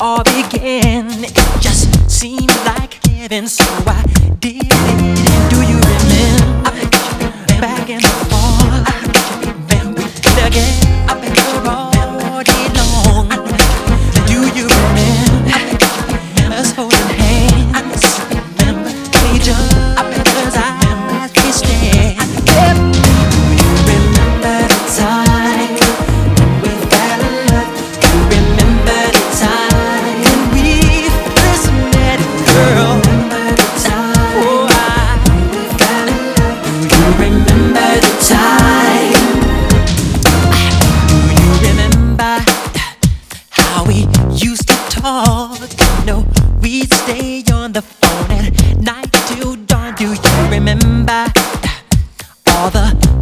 all began. It just seemed like heaven, so I did. it. Do you remember? used to talk. No, we'd stay on the phone at night till dawn. Do you remember all the